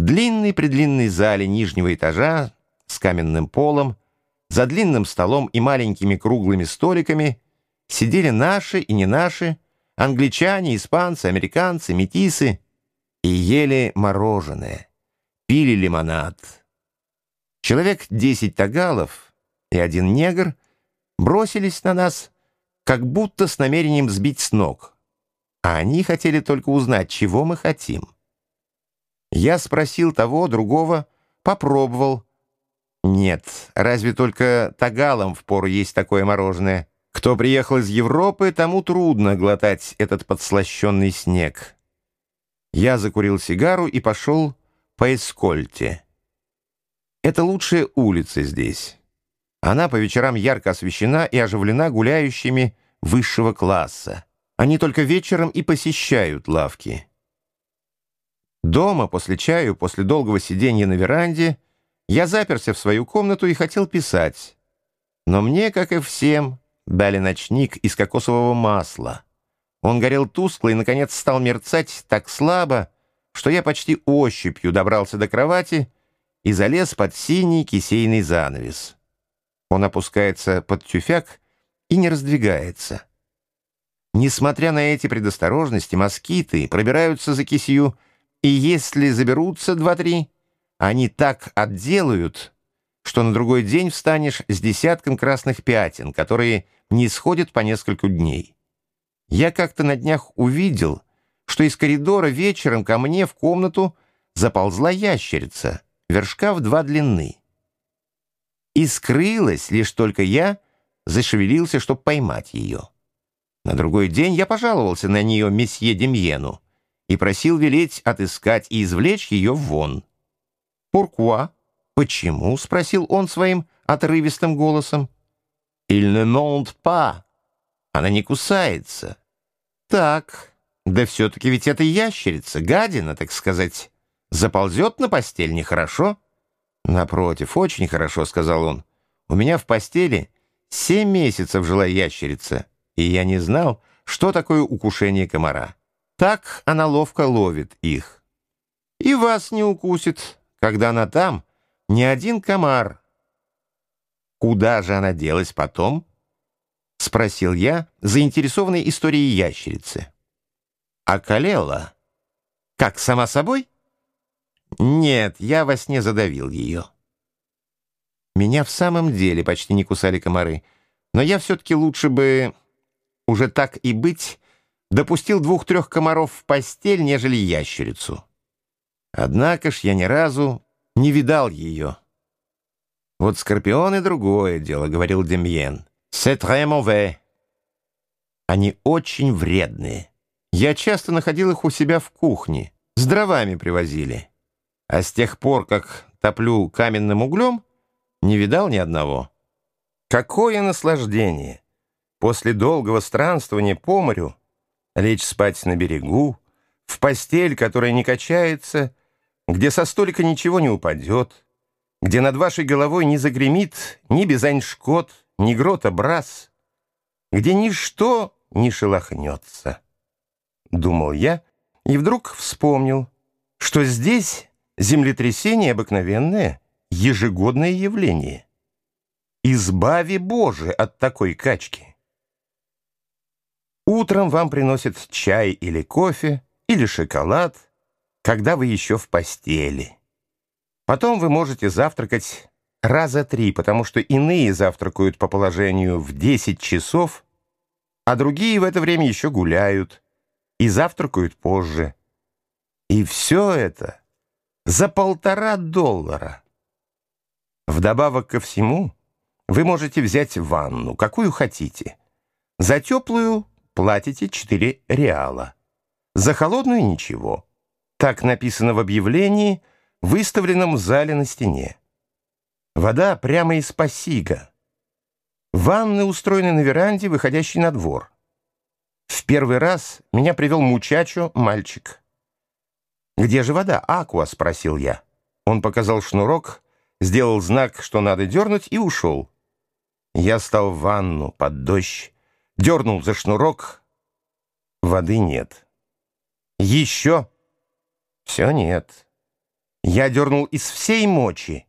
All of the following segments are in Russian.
В длинной-предлинной зале нижнего этажа с каменным полом, за длинным столом и маленькими круглыми столиками сидели наши и не наши, англичане, испанцы, американцы, метисы и ели мороженое, пили лимонад. Человек десять тагалов и один негр бросились на нас, как будто с намерением сбить с ног, а они хотели только узнать, чего мы хотим. Я спросил того, другого, попробовал. Нет, разве только тагалам впору есть такое мороженое. Кто приехал из Европы, тому трудно глотать этот подслащенный снег. Я закурил сигару и пошел по Эскольте. Это лучшая улица здесь. Она по вечерам ярко освещена и оживлена гуляющими высшего класса. Они только вечером и посещают лавки. Дома, после чаю, после долгого сидения на веранде, я заперся в свою комнату и хотел писать. Но мне, как и всем, дали ночник из кокосового масла. Он горел тускло и, наконец, стал мерцать так слабо, что я почти ощупью добрался до кровати и залез под синий кисейный занавес. Он опускается под тюфяк и не раздвигается. Несмотря на эти предосторожности, москиты пробираются за кисью, и если заберутся два-три, они так отделают, что на другой день встанешь с десятком красных пятен, которые не сходят по нескольку дней. Я как-то на днях увидел, что из коридора вечером ко мне в комнату заползла ящерица, вершка в два длины. И скрылась лишь только я зашевелился, чтобы поймать ее. На другой день я пожаловался на нее месье Демьену и просил велеть отыскать и извлечь ее вон. «Pourquoi?» «Почему?» — спросил он своим отрывистым голосом. «Il ne monte pas». Она не кусается. Так, да все-таки ведь это ящерица, гадина, так сказать. Заползет на постель нехорошо? Напротив, очень хорошо, сказал он. У меня в постели семь месяцев жила ящерица и я не знал, что такое укушение комара. Так она ловко ловит их. И вас не укусит, когда она там, ни один комар. Куда же она делась потом? Спросил я, заинтересованный историей ящерицы. Околела. Как, сама собой? Нет, я во сне задавил ее. Меня в самом деле почти не кусали комары, но я все-таки лучше бы уже так и быть, допустил двух-трех комаров в постель, нежели ящерицу. Однако ж я ни разу не видал ее. «Вот скорпионы — другое дело», — говорил Демьен. «C'est très mauvais». Они очень вредные. Я часто находил их у себя в кухне. С дровами привозили. А с тех пор, как топлю каменным углем, не видал ни одного. Какое наслаждение! после долгого странствования по морю лечь спать на берегу, в постель, которая не качается, где со столика ничего не упадет, где над вашей головой не загремит ни безаньшкот, ни грота-брас, где ничто не шелохнется. Думал я и вдруг вспомнил, что здесь землетрясение обыкновенное, ежегодное явление. Избави Боже от такой качки. Утром вам приносят чай или кофе, или шоколад, когда вы еще в постели. Потом вы можете завтракать раза три, потому что иные завтракают по положению в 10 часов, а другие в это время еще гуляют и завтракают позже. И все это за полтора доллара. Вдобавок ко всему, вы можете взять ванну, какую хотите. За теплую платите 4 реала. За холодную ничего. Так написано в объявлении, выставленном в зале на стене. Вода прямо из пасига. Ванны устроены на веранде, выходящей на двор. В первый раз меня привел мучачо мальчик. «Где же вода, Акуа?» — спросил я. Он показал шнурок, сделал знак, что надо дернуть, и ушел. Я стал в ванну под дождь, Дернул за шнурок. Воды нет. Еще? Все нет. Я дернул из всей мочи.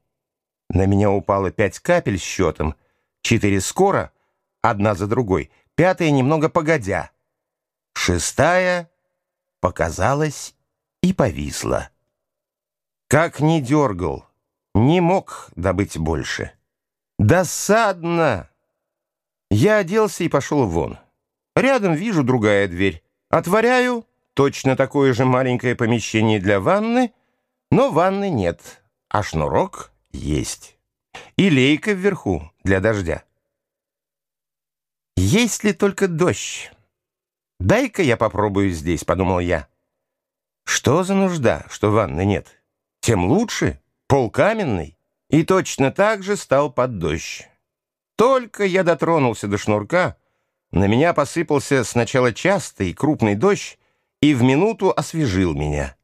На меня упало пять капель счетом, четыре скоро, одна за другой, пятая немного погодя. Шестая показалась и повисла. Как ни дергал, не мог добыть больше. Досадно! Я оделся и пошел вон. Рядом вижу другая дверь. Отворяю, точно такое же маленькое помещение для ванны, но ванны нет, а шнурок есть. И лейка вверху для дождя. Есть ли только дождь? Дай-ка я попробую здесь, подумал я. Что за нужда, что ванны нет? Тем лучше, пол каменный. И точно так же стал под дождь. Только я дотронулся до шнурка, на меня посыпался сначала частый крупный дождь и в минуту освежил меня.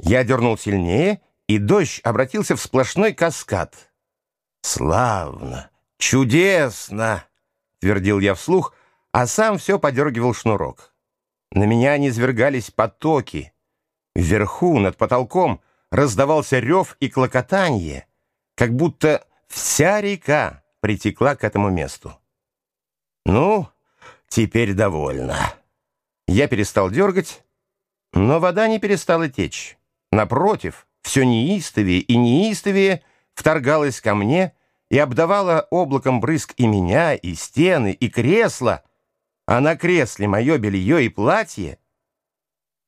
Я дернул сильнее, и дождь обратился в сплошной каскад. «Славно! Чудесно!» — твердил я вслух, а сам все подергивал шнурок. На меня низвергались потоки. Вверху, над потолком, раздавался рев и клокотанье, как будто вся река притекла к этому месту. «Ну, теперь довольно». Я перестал дергать, но вода не перестала течь. Напротив, все неистовее и неистовее вторгалась ко мне и обдавала облаком брызг и меня, и стены, и кресла, а на кресле мое белье и платье.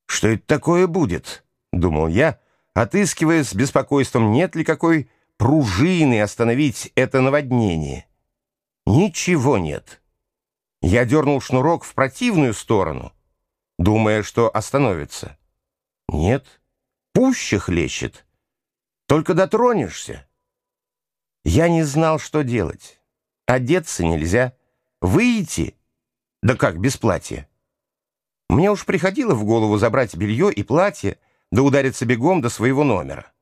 «Что это такое будет?» — думал я, отыскивая с беспокойством, нет ли какой пружины остановить это наводнение. Ничего нет. Я дернул шнурок в противную сторону, думая, что остановится. Нет, пуще хлещет. Только дотронешься. Я не знал, что делать. Одеться нельзя. Выйти? Да как, без платья? Мне уж приходило в голову забрать белье и платье, да удариться бегом до своего номера.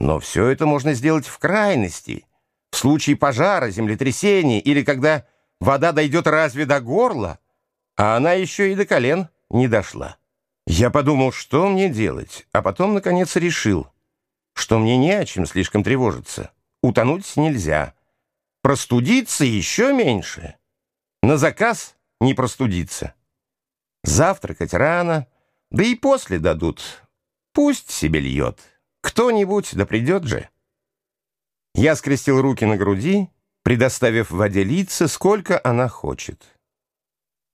Но все это можно сделать в крайности, в случае пожара, землетрясения или когда вода дойдет разве до горла, а она еще и до колен не дошла. Я подумал, что мне делать, а потом, наконец, решил, что мне не о чем слишком тревожиться. Утонуть нельзя. Простудиться еще меньше. На заказ не простудиться. Завтракать рано, да и после дадут. Пусть себе льет. Кто-нибудь, да придет же. Я скрестил руки на груди, предоставив воде литься, сколько она хочет.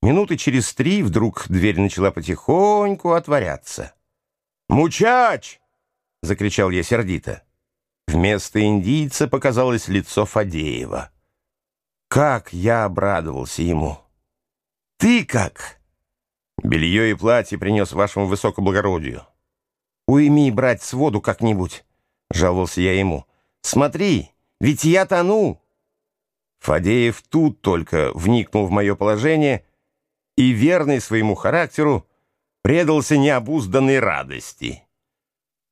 Минуты через три вдруг дверь начала потихоньку отворяться. «Мучач!» — закричал я сердито. Вместо индийца показалось лицо Фадеева. Как я обрадовался ему! «Ты как?» «Белье и платье принес вашему высокоблагородию». «Уйми брать с воду как-нибудь», — жаловался я ему. «Смотри, ведь я тону». Фадеев тут только вникнул в мое положение и, верный своему характеру, предался необузданной радости.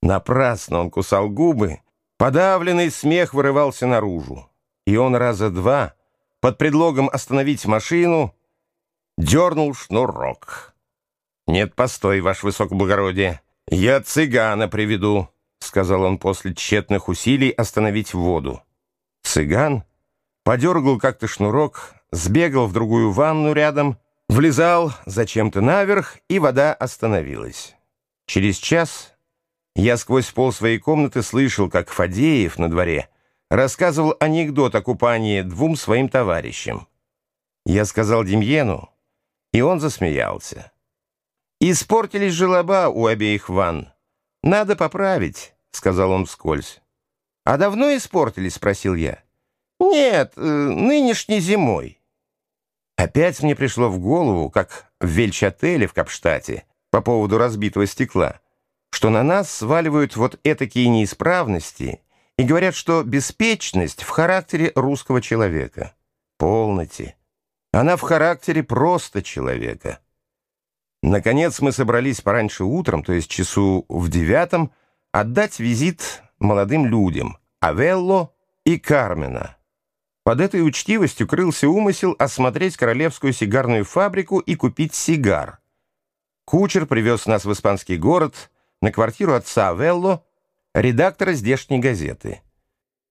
Напрасно он кусал губы, подавленный смех вырывался наружу, и он раза два, под предлогом остановить машину, дернул шнурок. «Нет, постой, ваше высокоблагородие, я цыгана приведу», — сказал он после тщетных усилий остановить воду. Цыган подергал как-то шнурок, сбегал в другую ванну рядом, влезал зачем-то наверх, и вода остановилась. Через час я сквозь пол своей комнаты слышал, как Фадеев на дворе рассказывал анекдот о купании двум своим товарищам. Я сказал Демьену, и он засмеялся. «Испортились желоба у обеих ванн. Надо поправить», — сказал он вскользь. «А давно испортились?» — спросил я. «Нет, э, нынешней зимой». Опять мне пришло в голову, как в Вельчателе в Капштате, по поводу разбитого стекла, что на нас сваливают вот этакие неисправности и говорят, что беспечность в характере русского человека. Полноте. Она в характере просто человека. Наконец мы собрались пораньше утром, то есть часу в девятом, отдать визит молодым людям, Авелло и Кармена. Под этой учтивостью крылся умысел осмотреть королевскую сигарную фабрику и купить сигар. Кучер привез нас в испанский город, на квартиру отца Авелло, редактора здешней газеты —